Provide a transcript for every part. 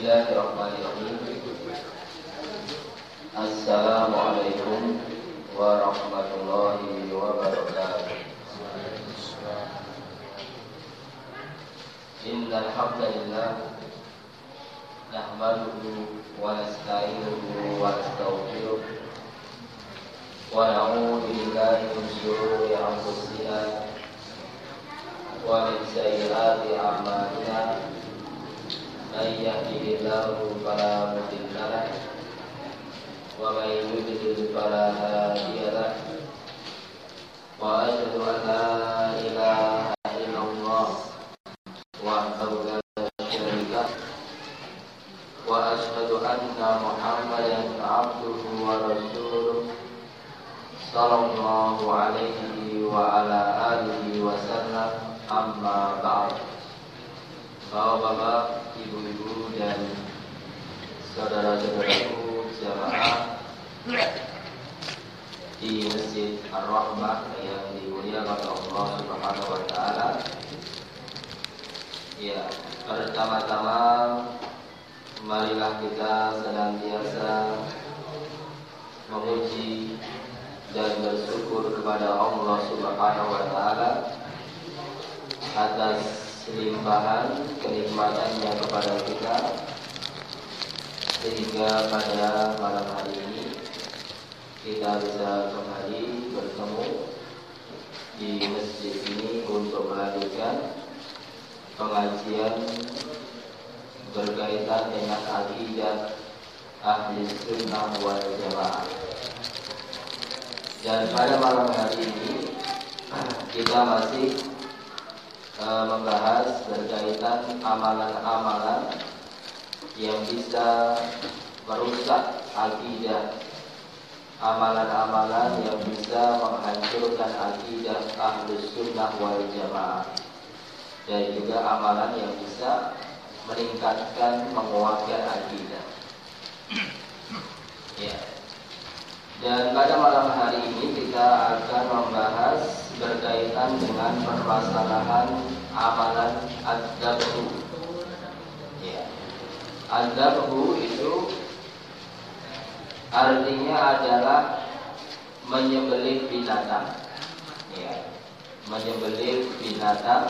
Bismillahirrahmanirrahim. Assalamualaikum warahmatullahi wabarakatuh. Innal hamdalillah nahmaduhu wa nasta'inuhu wa nastaghfiruh wa na'udzu billahi min shururi anfusina wa min sayyiati a'malina من يهده الله فلا مضل له ومن يضلل فلا هادي له. وأشهد أن لا إله إلا الله وحده لا شريك له. وأشهد أن محمدا عبده ورسوله صلى الله عليه وعلى آله وسلم. أما بعد. Bapak-bapak ibu-ibu dan saudara-saudaraku jamaah di Masjid Ar-Rahmah yang dimuliakan Allah Subhanahu wa taala. Ya, pertama-tama marilah kita senantiasa memuji dan bersyukur kepada Allah Subhanahu wa taala atas limpahan kenikmatannya kepada kita sehingga pada malam hari ini kita bisa kembali bertemu di masjid ini untuk melanjutkan pengajian berkaitan dengan akidah ahli sunnah wal jamaah. Dan pada malam hari ini kita masih Eh, membahas berkaitan amalan-amalan yang bisa merusak akidah. Amalan-amalan yang bisa menghancurkan akidah ahlus sunnah wal jamaah. Dan juga amalan yang bisa meningkatkan menguatkan akidah. Ya. Dan pada malam hari ini kita akan membahas berkaitan dengan permasalahan amalan ad-dabhu. Ya. Ad-dabhu itu artinya adalah menyembelih binatang. Ya. Menyembelih binatang.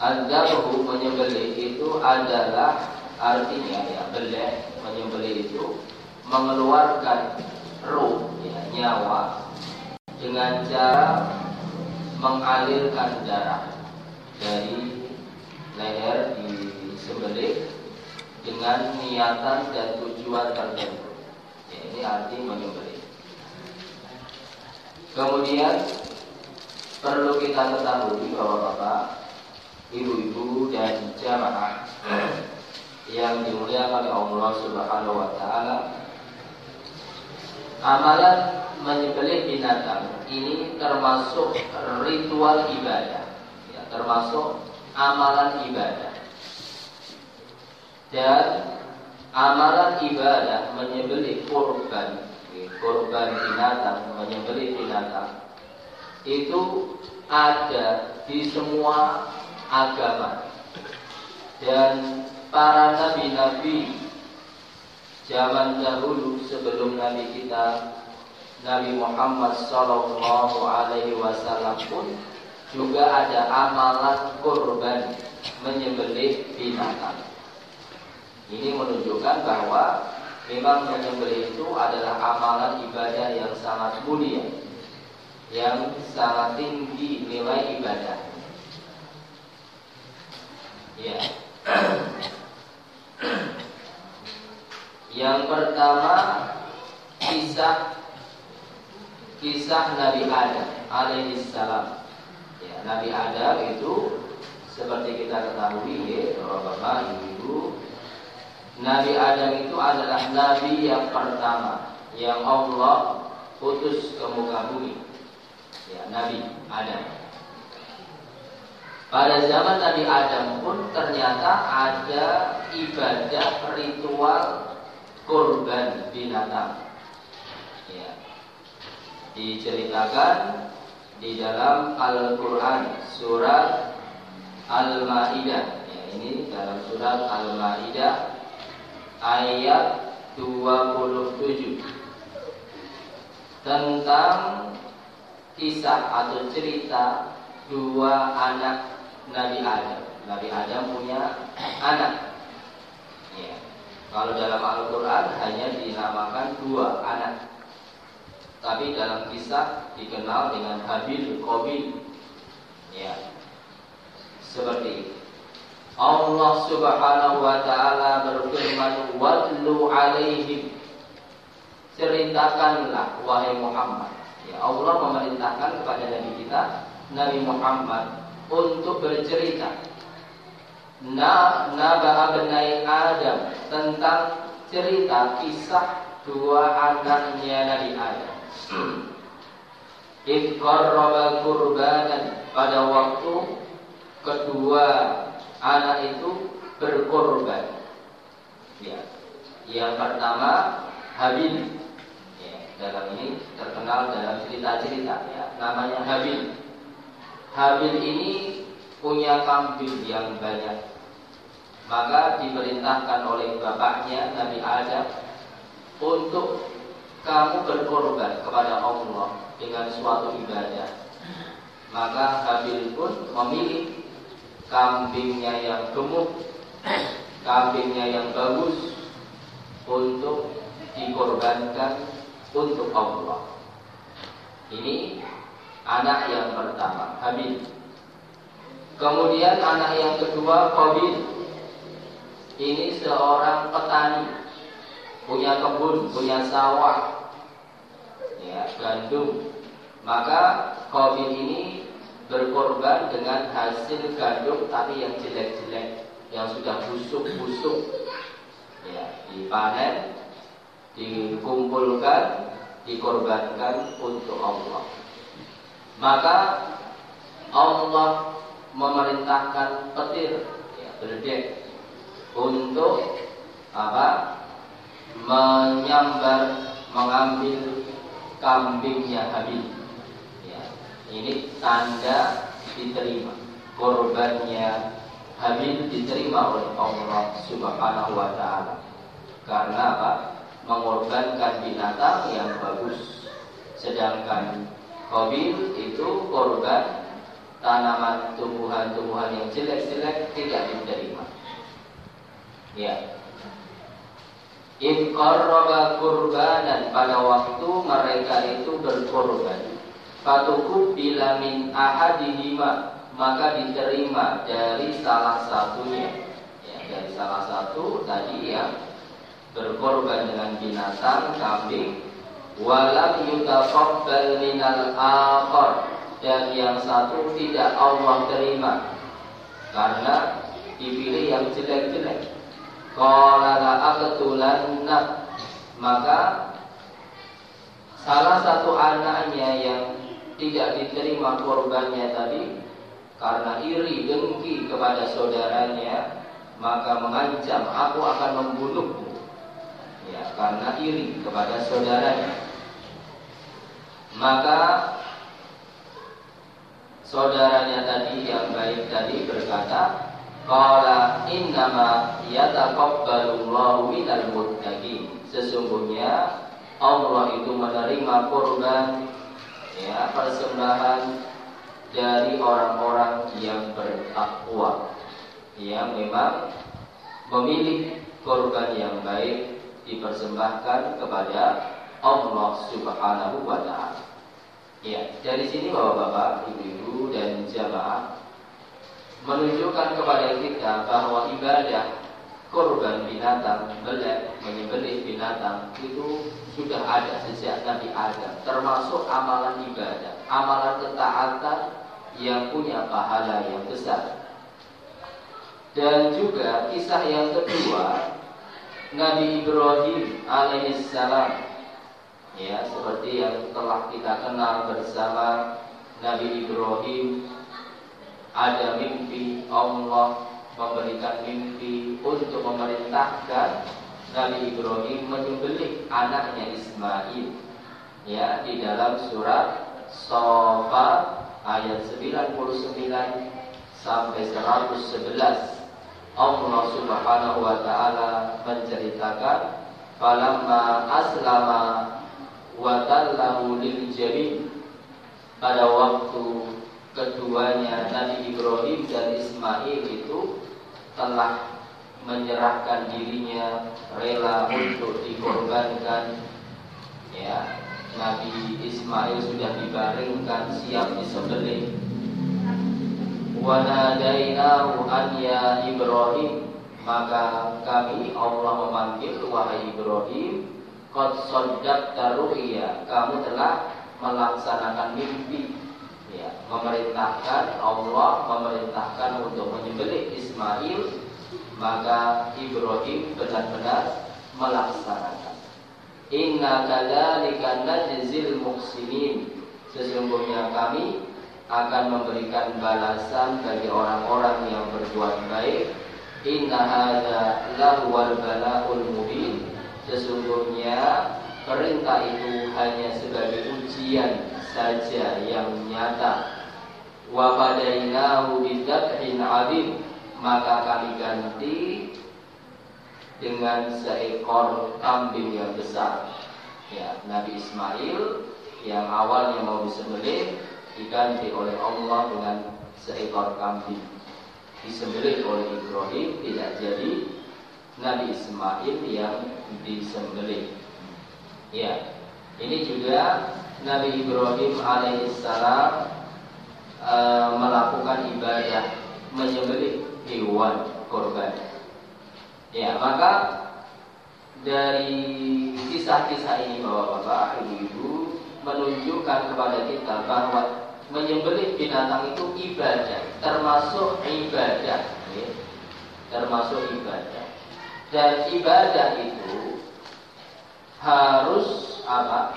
Ad-dabhu menyembelih itu adalah Artinya ya beleh menyembelih itu mengeluarkan ruh ya, nyawa dengan cara mengalirkan darah dari leher disembelih dengan niatan dan tujuan tertentu. Ya, ini arti menyembelih. Kemudian perlu kita ketahui bahwa bapak, ibu-ibu dan jamaah yang dimuliakan oleh Allah Subhanahu wa taala. Amalan menyembelih binatang. Ini termasuk ritual ibadah, ya, termasuk amalan ibadah. Dan amalan ibadah menyembelih korban, ya, korban binatang, menyembelih binatang. Itu ada di semua agama. Dan para nabi-nabi zaman dahulu sebelum nabi kita Nabi Muhammad Sallallahu Alaihi Wasallam pun juga ada amalan kurban menyembelih binatang. Ini menunjukkan bahwa memang menyembelih itu adalah amalan ibadah yang sangat mulia, yang sangat tinggi nilai ibadah. Ya. Yang pertama kisah kisah Nabi Adam alaihissalam. Ya, Nabi Adam itu seperti kita ketahui ya, Bapak Ibu, Nabi Adam itu adalah nabi yang pertama yang Allah putus ke muka bumi. Ya, Nabi Adam. Pada zaman Nabi Adam pun ternyata ada ibadah ritual kurban binatang. Ya. Diceritakan di dalam Al-Quran surat Al-Maidah. Ya, ini dalam surat Al-Maidah ayat 27 tentang kisah atau cerita dua anak Nabi Adam. Nabi Adam punya anak. Ya. Kalau dalam Al-Quran hanya dinamakan dua anak. Tapi dalam kisah dikenal dengan Habil Qabil. Ya. Seperti. Allah Subhanahu wa taala berfirman, "Wadlu 'alaihim." Ceritakanlah wahai Muhammad. Ya, Allah memerintahkan kepada Nabi kita, Nabi Muhammad untuk bercerita na naba abnai Adam tentang cerita kisah dua anaknya Nabi Adam. Iqarraba kurbanan pada waktu kedua anak itu berkorban. Ya. Yang pertama Habil. Ya, dalam ini terkenal dalam cerita-cerita ya, namanya Habil. Habil ini punya kambing yang banyak. Maka diperintahkan oleh bapaknya Nabi Adam untuk kamu berkorban kepada Allah dengan suatu ibadah. Maka Habil pun memilih kambingnya yang gemuk, kambingnya yang bagus untuk dikorbankan untuk Allah. Ini anak yang pertama, Habil. Kemudian anak yang kedua, Qabil. Ini seorang petani, punya kebun, punya sawah, ya, gandum. Maka Qabil ini berkorban dengan hasil gandum tapi yang jelek-jelek, yang sudah busuk-busuk. Ya, dipanen, dikumpulkan, dikorbankan untuk Allah. Maka Allah memerintahkan petir ya, berdek untuk apa? Menyambar mengambil kambingnya Habil. Ya, ini tanda diterima korbannya Habil diterima oleh Allah Subhanahu wa taala. Karena apa? Mengorbankan binatang yang bagus. Sedangkan Qabil itu korban tanaman tumbuhan-tumbuhan yang jelek-jelek tidak diterima. Ya. In qarraba kurbanan pada waktu mereka itu berkorban. Fatuku bila min ahadihima maka diterima dari salah satunya. Ya, dari salah satu tadi yang berkorban dengan binatang kambing walam yutaqabbal minal akhar dan yang satu tidak Allah terima karena dipilih yang jelek-jelek. Qala la aqtulanna. Maka salah satu anaknya yang tidak diterima korbannya tadi karena iri dengki kepada saudaranya maka mengancam aku akan membunuhmu. Ya karena iri kepada saudaranya. Maka saudaranya tadi yang baik tadi berkata, Qala innama yataqabbalullahu minal muttaqin. Sesungguhnya Allah itu menerima kurban ya persembahan dari orang-orang yang bertakwa yang memang memilih korban yang baik dipersembahkan kepada Allah Subhanahu wa taala. Ya, dari sini Bapak-bapak, Ibu-ibu dan jamaah menunjukkan kepada kita bahwa ibadah korban binatang, belek, menyembelih binatang itu sudah ada sejak Nabi Adam, termasuk amalan ibadah, amalan ketaatan yang punya pahala yang besar. Dan juga kisah yang kedua Nabi Ibrahim alaihissalam ya seperti yang telah kita kenal bersama Nabi Ibrahim ada mimpi Allah memberikan mimpi untuk memerintahkan Nabi Ibrahim menyembelih anaknya Ismail. Ya di dalam surat Sofa ayat 99 sampai 111 Allah Subhanahu wa taala menceritakan falamma aslama wa tallahu lil pada waktu keduanya Nabi Ibrahim dan Ismail itu telah menyerahkan dirinya rela untuk dikorbankan. Ya Nabi Ismail sudah dibaringkan siap disembelih. Wa nadainahu an ya Ibrahim maka kami Allah memanggil wahai Ibrahim Qad saddaqta ru'ya. Kamu telah melaksanakan mimpi ya, Memerintahkan Allah Memerintahkan untuk menyembelih Ismail Maka Ibrahim benar-benar melaksanakan. Inna kadzalika najzil muhsinin. Sesungguhnya kami akan memberikan balasan bagi orang-orang yang berbuat baik. Inna hadza lahuwal bala'ul mubin. Sesungguhnya perintah itu hanya sebagai ujian saja yang nyata. Wa badainahu bidabhin adim. Maka kami ganti dengan seekor kambing yang besar. Ya, Nabi Ismail yang awalnya mau disembelih diganti oleh Allah dengan seekor kambing disembelih oleh Ibrahim tidak jadi Nabi Ismail yang disembelih. Ya, ini juga Nabi Ibrahim alaihissalam e, melakukan ibadah menyembelih hewan korban. Ya, maka dari kisah-kisah ini bapak-bapak, ibu-ibu menunjukkan kepada kita bahwa menyembelih binatang itu ibadah, termasuk ibadah, ya. termasuk ibadah. Dan ibadah itu harus apa?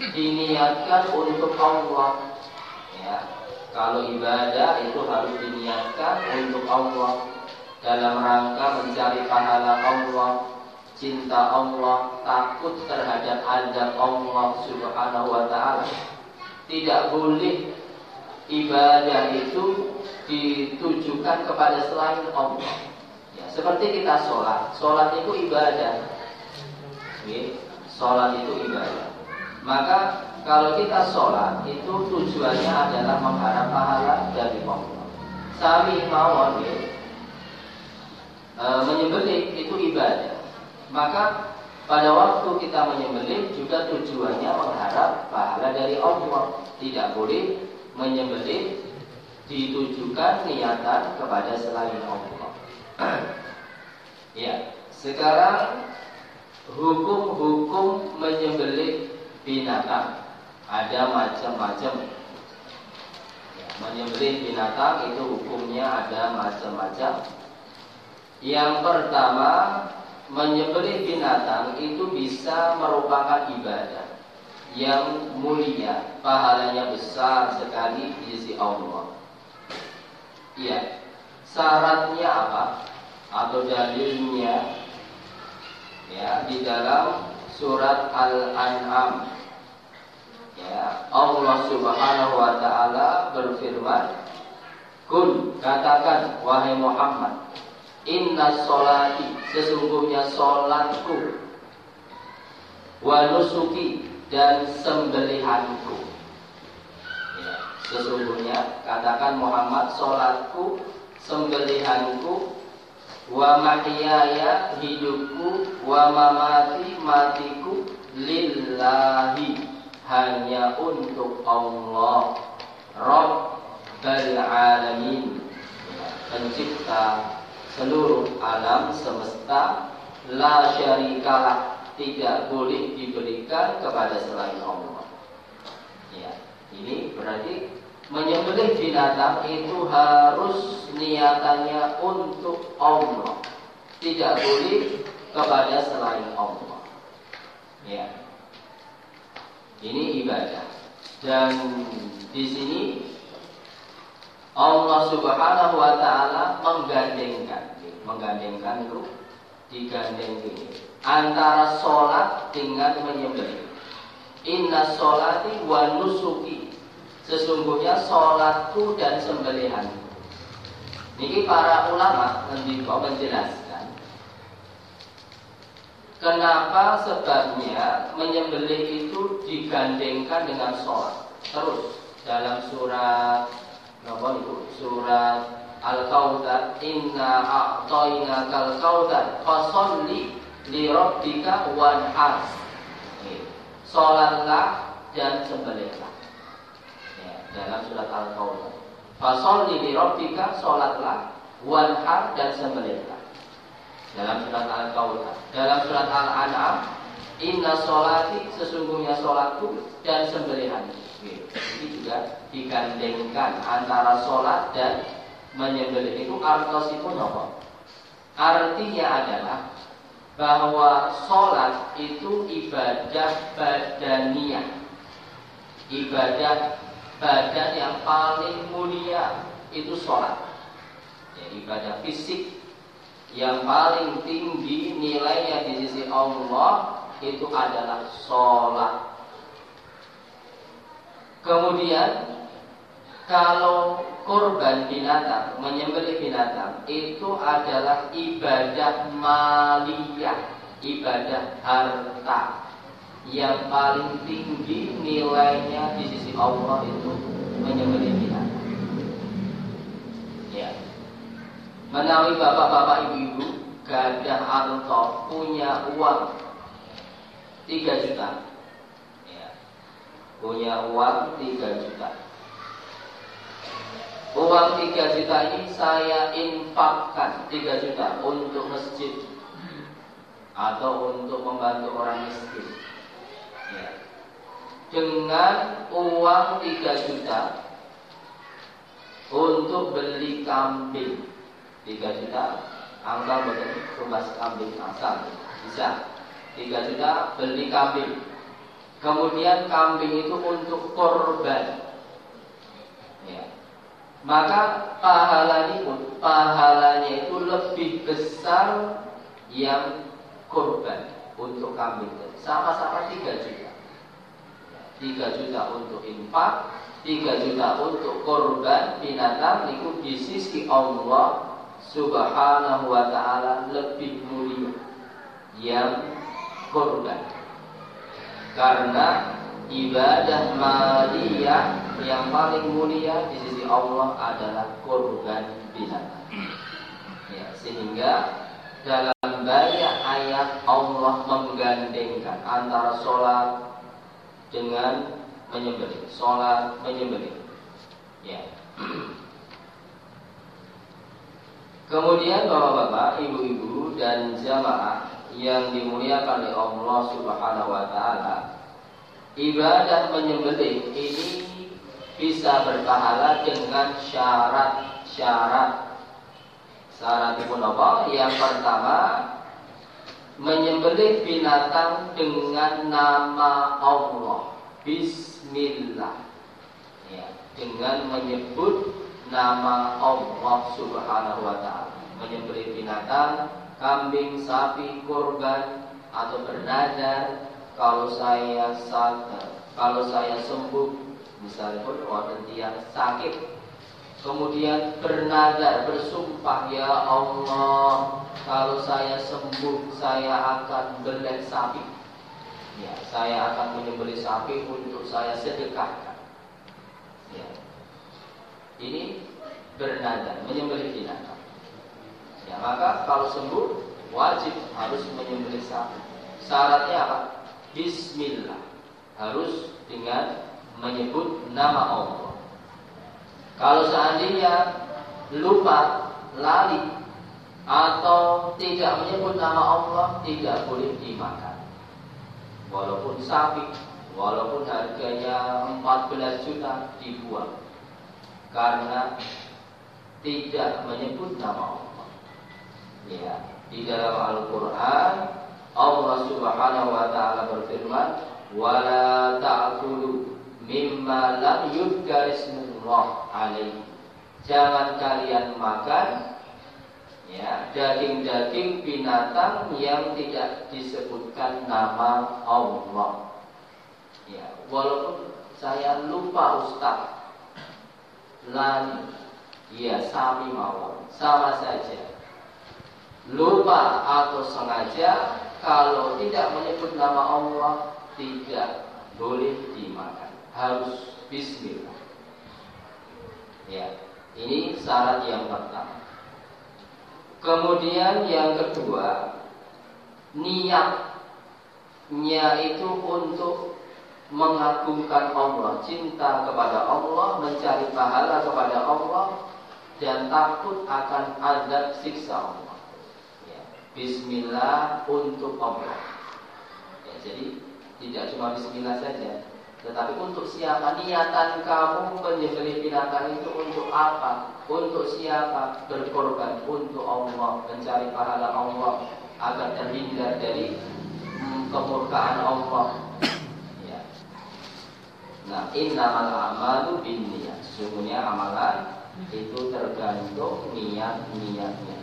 Diniatkan untuk Allah. Ya. Kalau ibadah itu harus diniatkan untuk Allah dalam rangka mencari pahala Allah, cinta Allah, takut terhadap azab Allah Subhanahu wa taala tidak boleh ibadah itu ditujukan kepada selain Allah. Ya, seperti kita sholat, sholat itu ibadah. Ya, sholat itu ibadah. Maka kalau kita sholat itu tujuannya adalah mengharap pahala dari Allah. Sami mawon ya, e, menyembelih itu ibadah. Maka pada waktu kita menyembelih juga tujuannya mengharap pahala dari Allah. Tidak boleh menyembelih ditujukan niatan kepada selain Allah. ya, sekarang hukum-hukum menyembelih binatang ada macam-macam. Ya, menyembelih binatang itu hukumnya ada macam-macam. Yang pertama menyembelih binatang itu bisa merupakan ibadah yang mulia, pahalanya besar sekali di sisi Allah. Iya. Syaratnya apa? Atau dalilnya ya di dalam surat Al-An'am. Ya, Allah Subhanahu wa taala berfirman, "Kun katakan wahai Muhammad, Inna solati Sesungguhnya solatku Wa nusuki Dan sembelihanku ya, Sesungguhnya Katakan Muhammad Solatku Sembelihanku Wa mahyaya hidupku Wa mamati matiku Lillahi Hanya untuk Allah Rabbal alamin Pencipta seluruh alam semesta la syarikalah tidak boleh diberikan kepada selain Allah. Ya, ini berarti menyembelih binatang itu harus niatannya untuk Allah. Tidak boleh kepada selain Allah. Ya. Ini ibadah. Dan di sini Allah Subhanahu wa taala menggandengkan menggandengkan itu digandeng ini antara sholat dengan menyembelih. Inna sholati wa nusuki Sesungguhnya sholatku dan sembelihanku Ini para ulama nanti kok menjelaskan Kenapa sebabnya menyembelih itu digandengkan dengan sholat Terus dalam surat apa itu? Surat Al-Kautsar Inna a'tayna kal kautsar Fasolli li rabbika wanhar. Sholatlah dan sembelihlah Dalam surat Al-Kautsar Fasolli li rabbika Sholatlah wanhar dan sembelihlah dalam surat Al-Kautsar. Dalam surat Al-An'am, Inna sholati sesungguhnya sholatku dan sembelihan. Ini juga digandengkan antara sholat dan menyembelih itu artosipun apa? Artinya adalah bahwa sholat itu ibadah badaniah, ibadah badan yang paling mulia itu sholat. Ya, ibadah fisik yang paling tinggi nilainya di sisi Allah itu adalah sholat. Kemudian kalau kurban binatang, menyembelih binatang itu adalah ibadah maliyah, ibadah harta yang paling tinggi nilainya di sisi Allah itu menyembelih binatang. Ya. Menawi bapak-bapak ibu-ibu gadah harta punya uang 3 juta. Ya. Punya uang 3 juta. Uang 3 juta ini saya infakkan 3 juta untuk masjid atau untuk membantu orang miskin. Ya. Dengan uang 3 juta untuk beli kambing. 3 juta angka tumbas kambing asal. Bisa. 3 juta beli kambing. Kemudian kambing itu untuk korban. Ya. maka pahalanya pun pahalanya itu lebih besar yang korban untuk kambing sama-sama 3 juta. 3 juta untuk infak 3 juta untuk korban binatang itu di sisi Allah subhanahu wa ta'ala lebih mulia yang korban. Karena ibadah maliyah yang paling mulia di sisi Allah adalah korban binatang. Ya, sehingga dalam banyak ayat Allah menggandengkan antara sholat dengan menyembelih sholat menyembelih ya Kemudian bapak-bapak, ibu-ibu dan jamaah yang dimuliakan oleh Allah Subhanahu wa taala, ibadah menyembelih ini bisa berpahala dengan syarat-syarat. Syarat itu apa? Yang pertama, menyembelih binatang dengan nama Allah. Bismillah. Ya, dengan menyebut nama Allah Subhanahu wa taala. Menyembelih binatang, kambing, sapi, kurban atau bernadar kalau saya sakit, kalau saya sembuh, misalnya pun orang dia sakit, kemudian bernadar bersumpah ya Allah kalau saya sembuh saya akan belek sapi ya saya akan menyembelih sapi untuk saya sedekahkan ini bernada menyembelih binatang. Ya, maka kalau sembuh wajib harus menyembelih sapi. Syaratnya apa? Bismillah. Harus dengan menyebut nama Allah. Kalau seandainya lupa, lali atau tidak menyebut nama Allah tidak boleh dimakan. Walaupun sapi, walaupun harganya 14 juta dibuang karena tidak menyebut nama Allah. Ya, di dalam Al-Qur'an Allah Subhanahu wa taala berfirman, "Wala ta'kulu mimma lam yudhkar ismullah alaihi." Jangan kalian makan ya daging-daging binatang yang tidak disebutkan nama Allah. Ya, walaupun saya lupa Ustaz lani Ya sami mawon, sama saja. Lupa atau sengaja kalau tidak menyebut nama Allah tidak boleh dimakan. Harus bismillah. Ya, ini syarat yang pertama. Kemudian yang kedua, niatnya itu untuk mengagungkan Allah, cinta kepada Allah, mencari pahala kepada Allah, dan takut akan azab siksa Allah. Ya. Bismillah untuk Allah. Ya, jadi tidak cuma Bismillah saja, tetapi untuk siapa niatan kamu menyembelih binatang itu untuk apa? Untuk siapa? Berkorban untuk Allah, mencari pahala Allah agar terhindar dari hmm, kemurkaan Allah. Ya. Nah, innamal amalu bin niat. Sesungguhnya amalan itu tergantung niat-niatnya.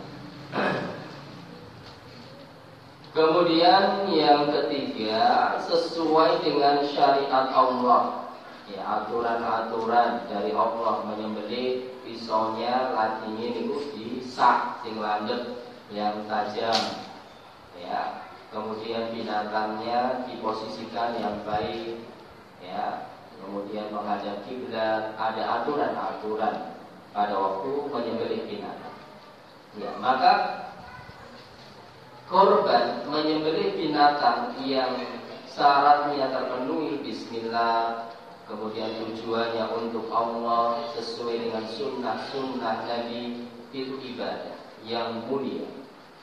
Kemudian yang ketiga sesuai dengan syariat Allah. Ya, aturan-aturan dari Allah menyembelih pisaunya latinya itu disak sing landep yang tajam. Ya, kemudian binatangnya diposisikan yang baik. Ya, kemudian menghadap kiblat, ada aturan-aturan pada waktu menyembelih binatang. Ya, maka korban menyembelih binatang yang syaratnya terpenuhi Bismillah kemudian tujuannya untuk Allah sesuai dengan sunnah-sunnah Nabi itu ibadah yang mulia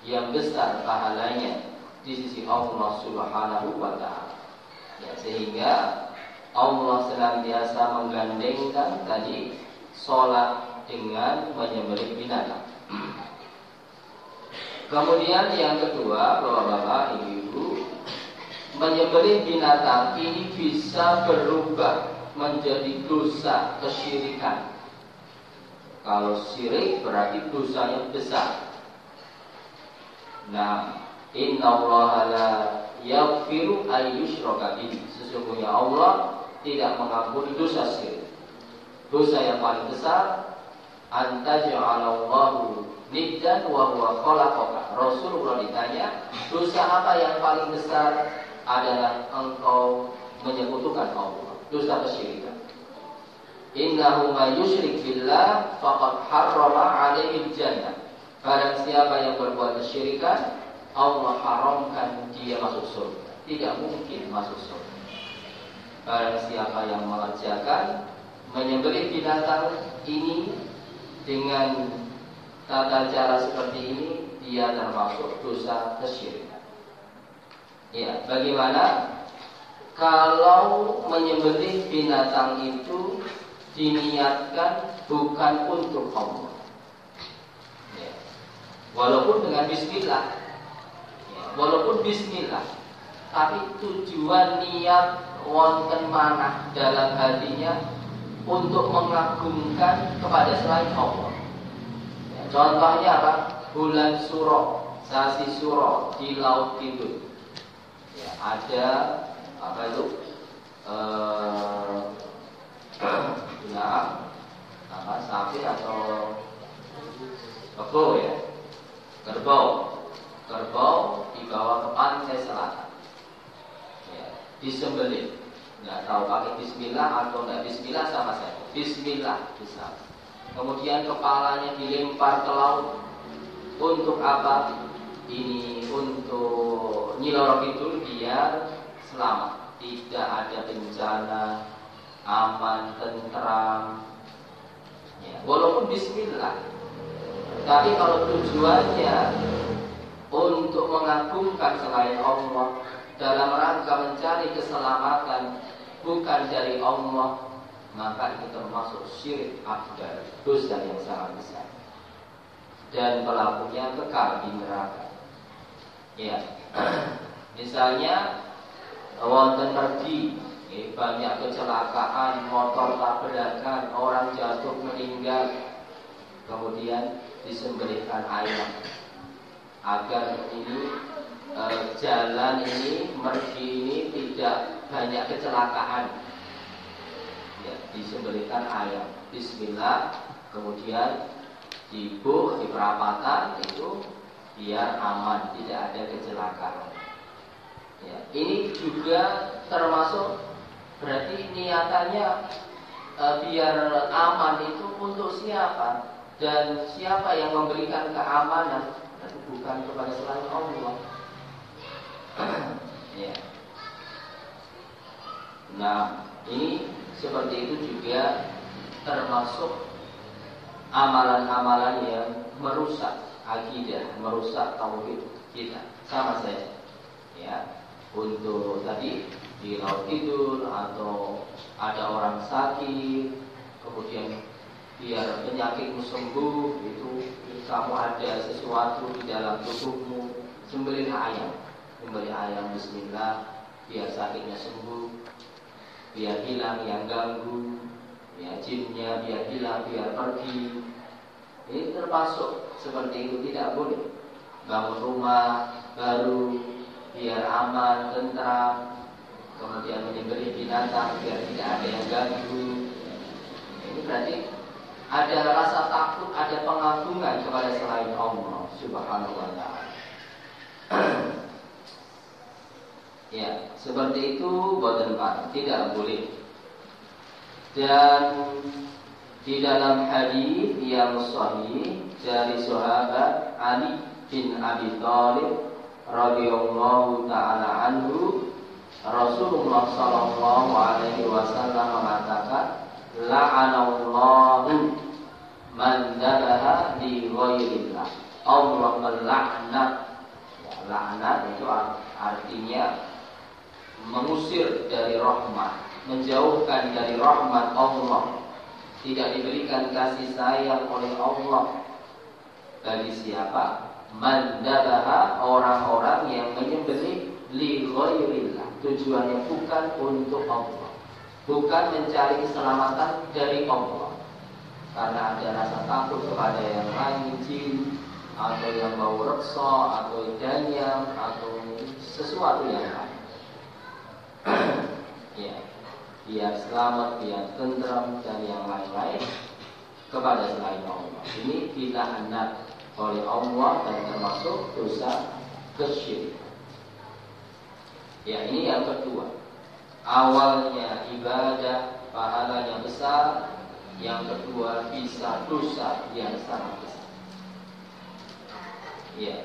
yang besar pahalanya di sisi Allah Subhanahu wa taala. Ya, sehingga Allah senantiasa menggandengkan tadi sholat dengan menyembelih binatang. Kemudian yang kedua, bapak-bapak, ibu-ibu, menyembelih binatang ini bisa berubah menjadi dosa kesyirikan. Kalau syirik berarti dosanya besar. Nah, Inna Allah la yaghfiru ayyushraka Sesungguhnya Allah tidak mengampuni dosa syirik. Dosa yang paling besar antaj'alallahu niddan wa huwa khalaqaka. Rasulullah ditanya, dosa apa yang paling besar adalah engkau menyekutukan Allah. Dosa kesyirikan. Innahu may billah faqad harrama alaihi jannah. Barang siapa yang berbuat kesyirikan, Allah haramkan dia masuk surga. Tidak mungkin masuk surga. Barang siapa yang mengerjakan menyembelih binatang ini dengan tata cara seperti ini dia termasuk dosa kesyirikan. Ya, bagaimana kalau menyembelih binatang itu diniatkan bukan untuk Allah. Ya. Walaupun dengan bismillah. Ya. Walaupun bismillah. Tapi tujuan niat wonten mana dalam hatinya untuk mengagungkan kepada selain Allah. Ya, contohnya apa? Bulan Suro, sasi Suro di Laut Kidul. Ya, ada apa itu? Eh, nah, apa sapi atau kerbau ya? Kerbau, kerbau dibawa ke pantai selatan. Ya, disembelih nggak tahu pakai Bismillah atau nggak Bismillah sama saja. Bismillah bisa. Kemudian kepalanya dilempar ke laut. Untuk apa? Ini untuk nyilorok itu biar selamat, tidak ada bencana, aman, tentram. Ya, walaupun Bismillah. Tapi kalau tujuannya untuk mengagungkan selain Allah dalam rangka mencari keselamatan bukan dari Allah maka itu termasuk syirik akbar dosa yang sangat besar. Dan pelakunya kekal di neraka. Ya. Misalnya wonten pergi ya, banyak kecelakaan motor tabrakan orang jatuh meninggal. Kemudian disembelihkan ayam agar ini e, jalan ini mergi ini tidak banyak kecelakaan. Ya, disembelihkan ayam. Bismillah. kemudian di buk, di perapatan itu biar aman, tidak ada kecelakaan. Ya, ini juga termasuk berarti niatannya e, biar aman itu untuk siapa dan siapa yang memberikan keamanan bukan kepada selain Allah. ya. Nah, ini seperti itu juga termasuk amalan-amalan yang merusak akidah, merusak tauhid kita. Sama saja. Ya, untuk tadi di laut tidur atau ada orang sakit kemudian biar penyakitmu sembuh itu kamu ada sesuatu di dalam tubuhmu sembelih ayam sembelih ayam Bismillah biar sakitnya sembuh biar hilang yang ganggu ya jinnya biar hilang biar pergi ini termasuk seperti itu tidak boleh bangun rumah baru biar aman, tentram, kemudian menyembelih binatang biar tidak ada yang ganggu. Ini berarti ada rasa takut, ada pengagungan kepada selain Allah Subhanahu wa taala. ya, seperti itu boten pak, tidak boleh. Dan di dalam hadis yang sahih dari sahabat Ali bin Abi Thalib radhiyallahu taala anhu Rasulullah sallallahu alaihi wasallam mengatakan la'anallahu man dalaha li ghairillah. Allah melaknat. Ya, laknat itu artinya mengusir dari rahmat menjauhkan dari rahmat Allah tidak diberikan kasih sayang oleh Allah bagi siapa Mandabaha orang-orang yang menyembelih li. Tujuannya bukan untuk Allah. Bukan mencari keselamatan dari Allah. Karena ada rasa takut kepada yang lain, jin, atau yang bau reksa, atau danyang, atau sesuatu yang lain. Ya, biar selamat, biar tentram, dan yang lain-lain kepada selain Allah. Ini anak oleh Allah dan termasuk dosa kesyirikan. Ya ini yang kedua. Awalnya ibadah pahalanya besar, yang kedua bisa dosa yang sangat besar. Ya.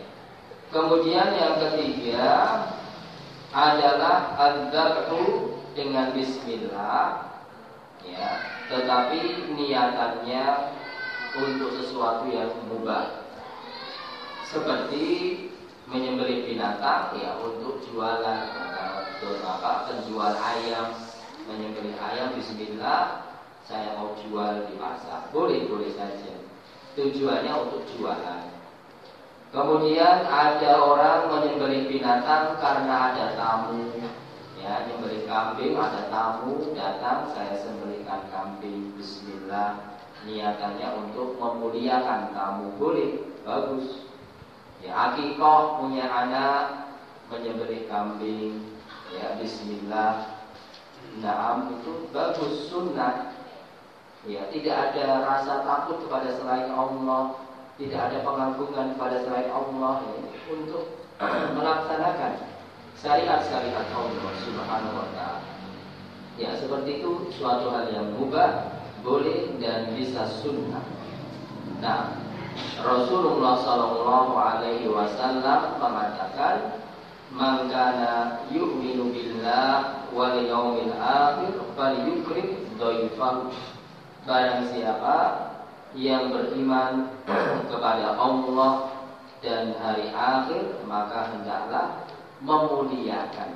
Kemudian yang ketiga adalah adzabhu dengan bismillah ya, tetapi niatannya untuk sesuatu yang mubah. Seperti menyembelih binatang ya untuk jualan untuk apa? Penjual ayam menyembelih ayam Bismillah saya mau jual di pasar. Boleh boleh saja. Tujuannya untuk jualan kemudian ada orang menyembelih binatang karena ada tamu. Ya menyembelih kambing ada tamu datang saya sembelihkan kambing. Bismillah. Niatannya untuk memuliakan tamu. Boleh bagus. Ya akikoh punya anak menyembelih kambing. Ya Bismillah. Naam itu bagus sunnah. Ya tidak ada rasa takut kepada selain Allah Tidak ada pengagungan kepada selain Allah ya, Untuk melaksanakan syariat-syariat Allah subhanahu wa ta'ala Ya seperti itu suatu hal yang mubah Boleh dan bisa sunnah Nah Rasulullah Shallallahu Alaihi Wasallam mengatakan, "Mangkana yu'minu billah wal yaumil akhir falyukrim dhaifahu." Barang siapa yang beriman kepada Allah dan hari akhir, maka hendaklah memuliakan,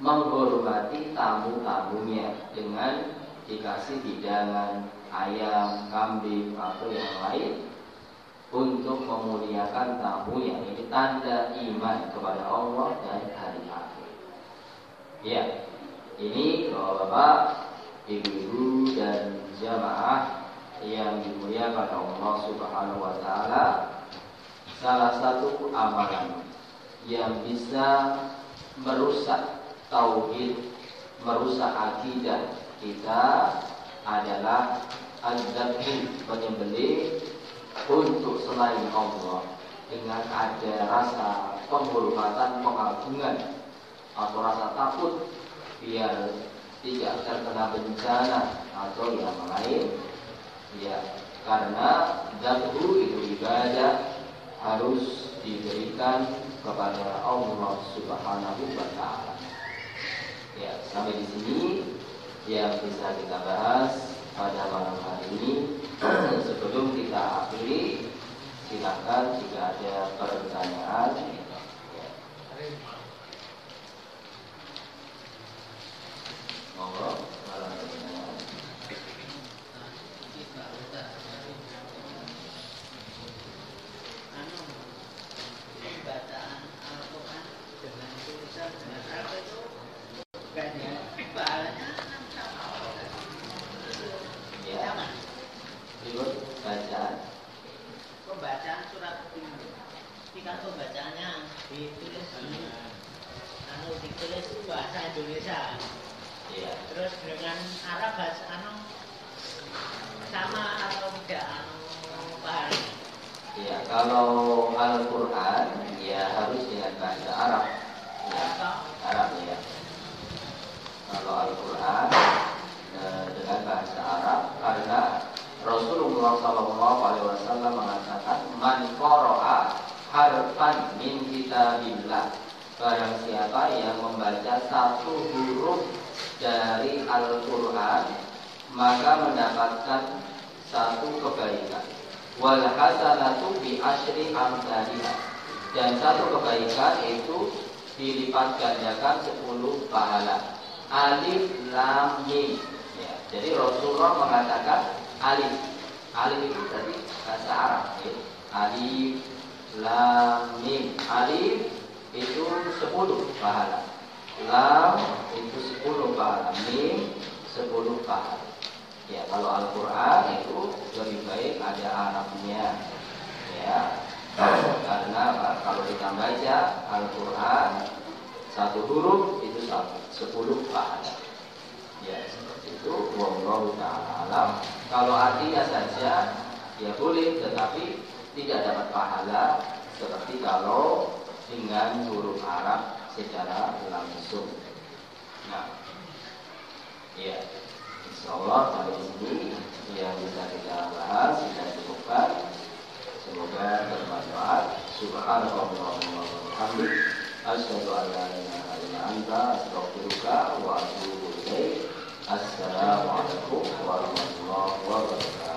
menghormati tamu-tamunya dengan dikasih hidangan ayam, kambing atau yang lain untuk memuliakan tamu yang ini tanda iman kepada Allah dan hari akhir. Ya, ini bapak-bapak, ibu-ibu dan jamaah yang dimuliakan Allah Subhanahu wa taala. Salah satu amalan yang bisa merusak tauhid, merusak akidah kita adalah adzabhi menyembelih untuk selain Allah dengan ada rasa penghormatan, pengagungan atau rasa takut biar tidak terkena bencana atau yang lain ya karena dahulu itu ibadah harus diberikan kepada Allah Subhanahu wa taala. Ya, sampai di sini yang bisa kita bahas pada malam hari ini. Sebelum kita akhiri, silakan jika ada pertanyaan. Ya. Monggo, malam pertanyaan. bacaan Al-Quran dengan tulisan dengan apa itu banyak pahalanya Ya, sama ribut bacaan. pembacaan surat ini ketika pembacaannya ditulis di anu ditulis bahasa Indonesia Ya, terus dengan Arab bahasa anu sama atau tidak anu pahalanya ya kalau Al-Quran ya harus dengan bahasa Arab. Ya, atau Arab ya. Kalau Al-Quran eh, dengan bahasa Arab karena Rasulullah Shallallahu Alaihi Wasallam mengatakan man qara'a harfan min kitabillah barang siapa yang membaca satu huruf dari Al-Quran maka mendapatkan satu kebaikan wal hasanatu bi asyri amsalihha dan satu kebaikan itu dilipat gandakan 10 pahala. Alif lam mim. Ya, jadi Rasulullah mengatakan alif. Alif itu tadi bahasa Arab. Ya. alif lam mim. Alif itu 10 pahala. Lam itu 10 pahala. Mim 10 pahala Ya, kalau Al-Quran itu lebih baik ada Arabnya. Ya, karena apa? Kalau kita baca Al-Quran satu huruf itu satu, sepuluh pahala. Ya, seperti itu. Wallahu ta'ala alam. Kalau artinya saja, ya boleh, tetapi tidak dapat pahala seperti kalau dengan huruf Arab secara langsung. Nah, ya. Insya Allah sampai sini yang bisa kita bahas kita cukupkan. Semoga bermanfaat. Subhanallah wa bihamdik. Asyhadu an la ilaha illa anta astaghfiruka wa atubu. Assalamualaikum warahmatullahi wabarakatuh.